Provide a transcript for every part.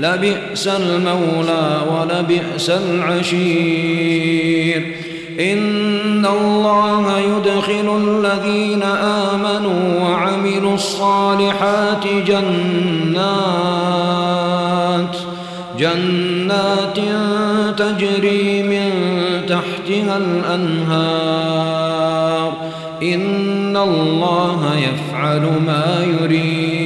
لبئس المولى ولبئس العشير. إن الله يدخل الذين آمنوا وعملوا الصالحات جنات جنات تجري من تحتها الأنهار. إن الله يفعل ما يريد.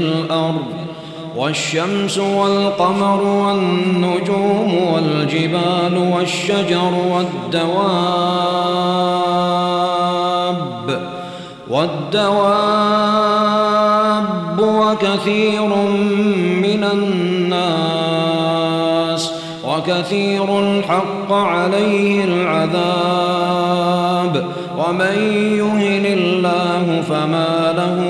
الأرض والشمس والقمر والنجوم والجبال والشجر والدواب والدواب وكثير من الناس وكثير الحق عليه العذاب ومن يهن الله فما له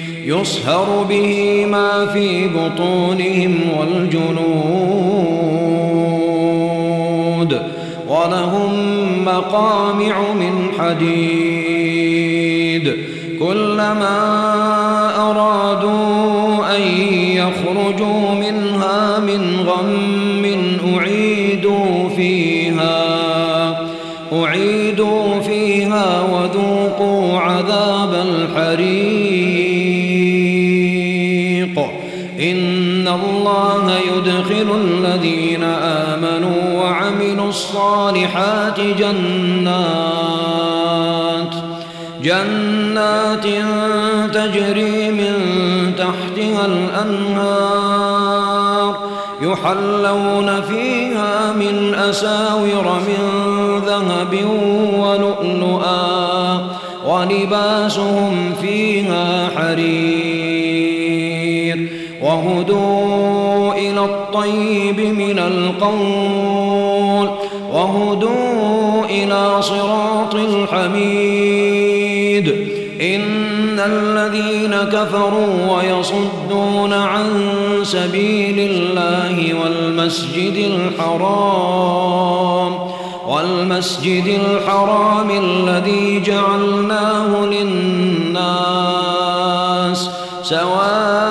يصهر به ما في بطونهم والجنود ولهم مقامع من حديد كلما أرادوا أن يخرجوا منها من غم أعيدوا فيها أعيدوا فيها وذوقوا عذاب الحريق. الصالحات جنات جنات تجري من تحتها الأنهار يحلون فيها من أساور من ذهب ولؤلؤا ولباسهم فيها حرير وهدوا إلى الطيب من القول وهدوا إلى صراط الحميد. إن الذين كفروا ويصدون عن سبيل الله والمسجد الحرام والمسجد الحرام الذي جعلناه للناس سواء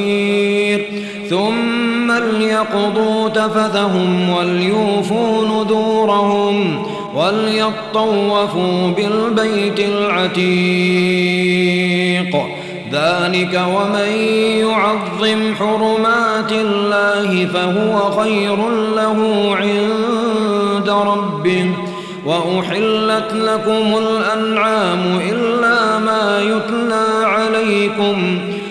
ثم ليقضوا تفثهم وليوفوا نذورهم وليطوفوا بالبيت العتيق. ذلك ومن يعظم حرمات الله فهو خير له عند ربه. وأحلت لكم الأنعام إلا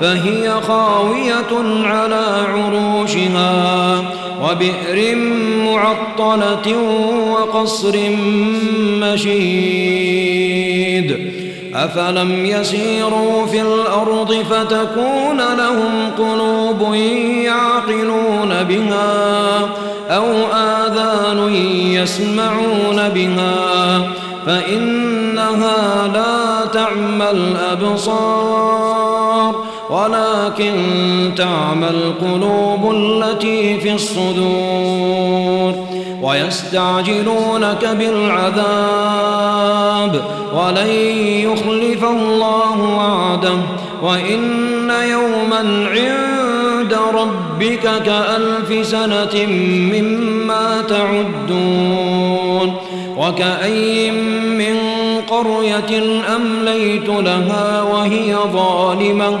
فهي خاوية على عروشها وبئر معطلة وقصر مشيد. أفلم يسيروا في الأرض فتكون لهم قلوب يعقلون بها أو آذان يسمعون بها فإنها لا تعمى الأبصار. ولكن تعمى القلوب التي في الصدور ويستعجلونك بالعذاب ولن يخلف الله وعده وإن يوما عند ربك كألف سنة مما تعدون وكأي من قرية أمليت لها وهي ظالمة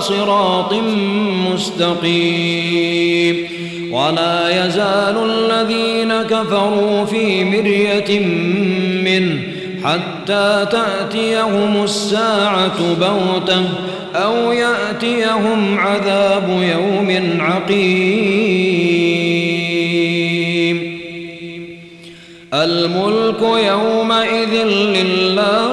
صراط مستقيم. ولا يزال الذين كفروا في مرية منه حتى تأتيهم الساعة بغتة أو يأتيهم عذاب يوم عقيم. الملك يومئذ لله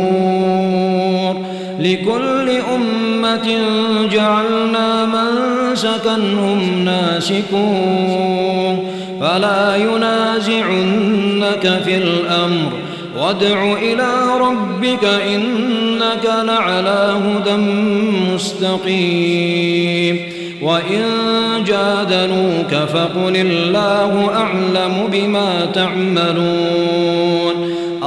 لكل أمة جعلنا من سكنهم ناسكون. فلا ينازعنك في الأمر. وادع إلى ربك إنك لعلى هدى مستقيم. وإن جادلوك فقل الله أعلم بما تعملون.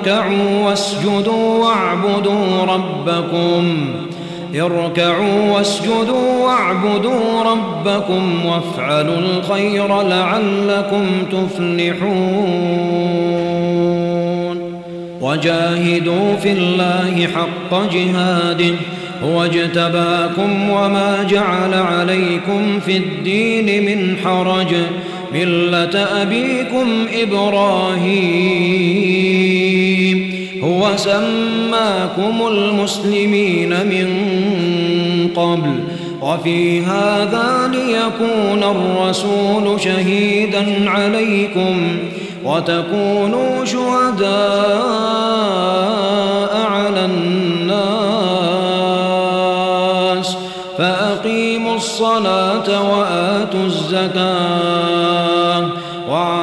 اركعوا واسجدوا واعبدوا ربكم. اركعوا واسجدوا واعبدوا ربكم وافعلوا الخير لعلكم تفلحون. وجاهدوا في الله حق جهاده. هو اجتباكم وما جعل عليكم في الدين من حرج. ملة أبيكم إبراهيم هو سماكم المسلمين من قبل وفي هذا ليكون الرسول شهيدا عليكم وتكونوا شهداء على الناس فأقيموا الصلاة وآتوا الزكاة